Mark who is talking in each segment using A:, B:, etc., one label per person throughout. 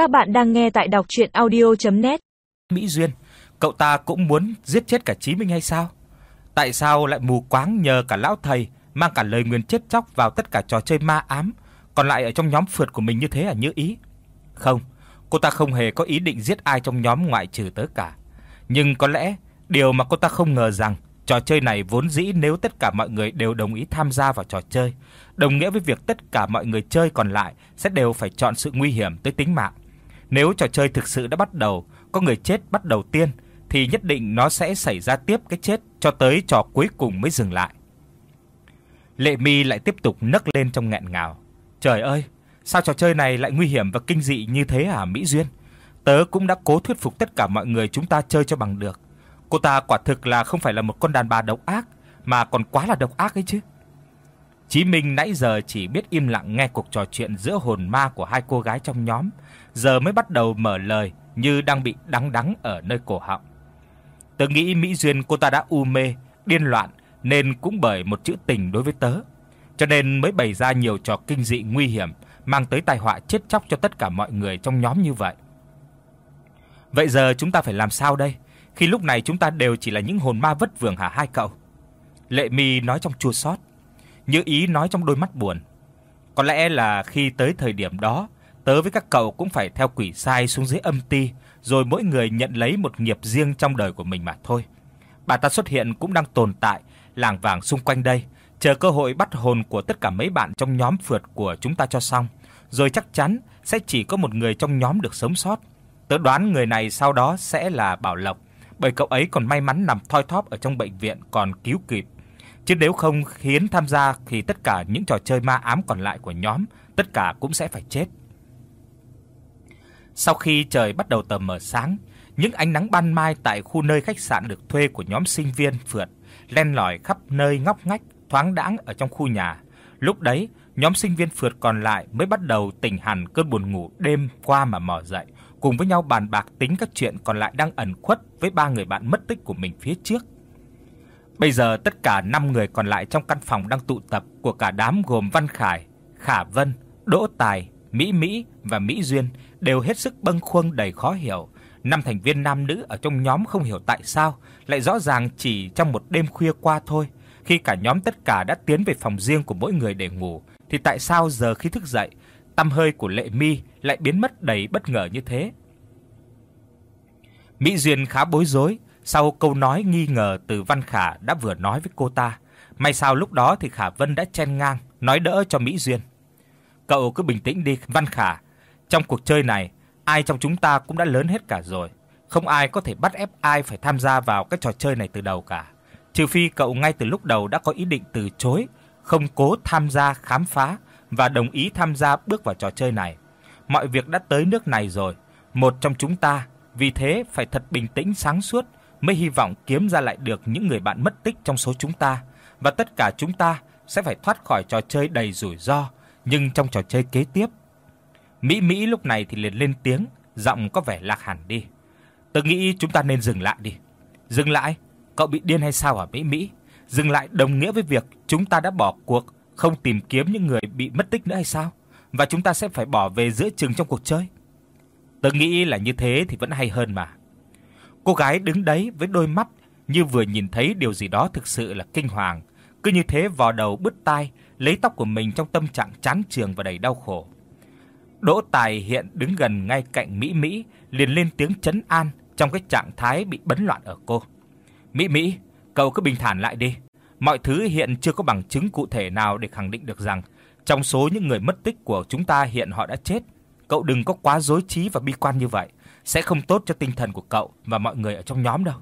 A: Các bạn đang nghe tại đọc audio net
B: Mỹ Duyên, cậu ta cũng muốn giết chết cả Chí Minh hay sao? Tại sao lại mù quáng nhờ cả lão thầy mang cả lời nguyền chết chóc vào tất cả trò chơi ma ám, còn lại ở trong nhóm phượt của mình như thế à Như Ý? Không, cô ta không hề có ý định giết ai trong nhóm ngoại trừ tớ cả. Nhưng có lẽ điều mà cô ta không ngờ rằng trò chơi này vốn dĩ nếu tất cả mọi người đều đồng ý tham gia vào trò chơi, đồng nghĩa với việc tất cả mọi người chơi còn lại sẽ đều phải chọn sự nguy hiểm tới tính mạng. Nếu trò chơi thực sự đã bắt đầu, có người chết bắt đầu tiên thì nhất định nó sẽ xảy ra tiếp cái chết cho tới trò cuối cùng mới dừng lại. Lệ Mi lại tiếp tục nấc lên trong nghẹn ngào. Trời ơi, sao trò chơi này lại nguy hiểm và kinh dị như thế hả Mỹ Duyên? Tớ cũng đã cố thuyết phục tất cả mọi người chúng ta chơi cho bằng được. Cô ta quả thực là không phải là một con đàn bà độc ác, mà còn quá là độc ác ấy chứ. Chí Minh nãy giờ chỉ biết im lặng nghe cuộc trò chuyện giữa hồn ma của hai cô gái trong nhóm, giờ mới bắt đầu mở lời như đang bị đắng đắng ở nơi cổ họng. Tớ nghĩ Mỹ Duyên cô ta đã u mê, điên loạn nên cũng bởi một chữ tình đối với tớ, cho nên mới bày ra nhiều trò kinh dị nguy hiểm, mang tới tai họa chết chóc cho tất cả mọi người trong nhóm như vậy. Vậy giờ chúng ta phải làm sao đây? Khi lúc này chúng ta đều chỉ là những hồn ma vất vưởng hả hai cậu? Lệ Mi nói trong chua xót, như ý nói trong đôi mắt buồn. Có lẽ là khi tới thời điểm đó, tớ với các cậu cũng phải theo quỷ sai xuống dưới âm ti, rồi mỗi người nhận lấy một nghiệp riêng trong đời của mình mà thôi. Bà ta xuất hiện cũng đang tồn tại làng vàng xung quanh đây, chờ cơ hội bắt hồn của tất cả mấy bạn trong nhóm phượt của chúng ta cho xong, rồi chắc chắn sẽ chỉ có một người trong nhóm được sống sót. Tớ đoán người này sau đó sẽ là Bảo Lộc, bởi cậu ấy còn may mắn nằm thoi thóp ở trong bệnh viện còn cứu kịp. Chứ nếu không khiến tham gia thì tất cả những trò chơi ma ám còn lại của nhóm, tất cả cũng sẽ phải chết. Sau khi trời bắt đầu tờ mờ sáng, những ánh nắng ban mai tại khu nơi khách sạn được thuê của nhóm sinh viên phượt len lỏi khắp nơi ngóc ngách thoáng đãng ở trong khu nhà. Lúc đấy, nhóm sinh viên phượt còn lại mới bắt đầu tỉnh hẳn cơn buồn ngủ đêm qua mà mò dậy, cùng với nhau bàn bạc tính các chuyện còn lại đang ẩn khuất với ba người bạn mất tích của mình phía trước. Bây giờ tất cả 5 người còn lại trong căn phòng đang tụ tập của cả đám gồm Văn Khải, Khả Vân, Đỗ Tài, Mỹ Mỹ và Mỹ Duyên đều hết sức bâng khuâng đầy khó hiểu. Năm thành viên nam nữ ở trong nhóm không hiểu tại sao lại rõ ràng chỉ trong một đêm khuya qua thôi, khi cả nhóm tất cả đã tiến về phòng riêng của mỗi người để ngủ, thì tại sao giờ khi thức dậy, tâm hơi của Lệ Mi lại biến mất đầy bất ngờ như thế? Mỹ Duyên khá bối rối sau câu nói nghi ngờ từ Văn Khả đã vừa nói với cô ta. May sao lúc đó thì Khả Vân đã chen ngang nói đỡ cho Mỹ Duyên. Cậu cứ bình tĩnh đi, Văn Khả. Trong cuộc chơi này, ai trong chúng ta cũng đã lớn hết cả rồi, không ai có thể bắt ép ai phải tham gia vào cái trò chơi này từ đầu cả. Trừ phi cậu ngay từ lúc đầu đã có ý định từ chối, không cố tham gia khám phá và đồng ý tham gia bước vào trò chơi này. Mọi việc đã tới nước này rồi, một trong chúng ta vì thế phải thật bình tĩnh sáng suốt mới hy vọng kiếm ra lại được những người bạn mất tích trong số chúng ta và tất cả chúng ta sẽ phải thoát khỏi trò chơi đầy rủi ro, nhưng trong trò chơi kế tiếp. Mỹ Mỹ lúc này thì liền lên tiếng, giọng có vẻ lạc hẳn đi. "Tôi nghĩ chúng ta nên dừng lại đi." "Dừng lại? Cậu bị điên hay sao hả Mỹ Mỹ? Dừng lại đồng nghĩa với việc chúng ta đã bỏ cuộc, không tìm kiếm những người bị mất tích nữa hay sao? Và chúng ta sẽ phải bỏ về giữa chừng trong cuộc chơi?" tôi nghĩ là như thế thì vẫn hay hơn mà. Cô gái đứng đấy với đôi mắt như vừa nhìn thấy điều gì đó thực sự là kinh hoàng, cứ như thế vò đầu bứt tai, lấy tóc của mình trong tâm trạng chán chường và đầy đau khổ. Đỗ Tài hiện đứng gần ngay cạnh Mỹ Mỹ, liền lên tiếng trấn an trong cái trạng thái bị bấn loạn ở cô. "Mỹ Mỹ, cậu cứ bình thản lại đi. Mọi thứ hiện chưa có bằng chứng cụ thể nào để khẳng định được rằng trong số những người mất tích của chúng ta hiện họ đã chết." Cậu đừng có quá rối trí và bi quan như vậy, sẽ không tốt cho tinh thần của cậu và mọi người ở trong nhóm đâu.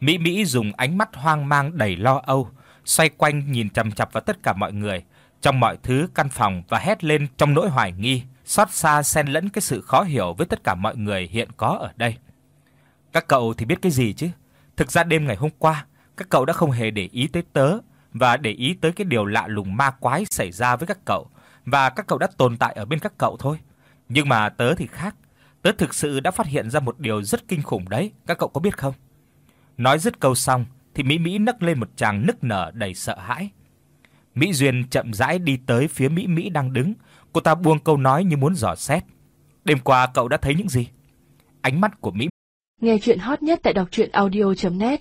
B: Mỹ Mỹ dùng ánh mắt hoang mang đầy lo âu, xoay quanh nhìn chằm chằm vào tất cả mọi người trong mọi thứ căn phòng và hét lên trong nỗi hoài nghi, xót xa xen lẫn cái sự khó hiểu với tất cả mọi người hiện có ở đây. Các cậu thì biết cái gì chứ? Thực ra đêm ngày hôm qua, các cậu đã không hề để ý tới tớ và để ý tới cái điều lạ lùng ma quái xảy ra với các cậu và các cậu đã tồn tại ở bên các cậu thôi. Nhưng mà tớ thì khác, tớ thực sự đã phát hiện ra một điều rất kinh khủng đấy, các cậu có biết không? Nói dứt câu xong thì Mỹ Mỹ nấc lên một tràng nức nở đầy sợ hãi. Mỹ Duyên chậm rãi đi tới phía Mỹ Mỹ đang đứng, cô ta buông câu nói như muốn dò xét. Đêm qua cậu đã thấy những gì? Ánh mắt của Mỹ
C: Nghe truyện hot nhất tại doctruyenaudio.net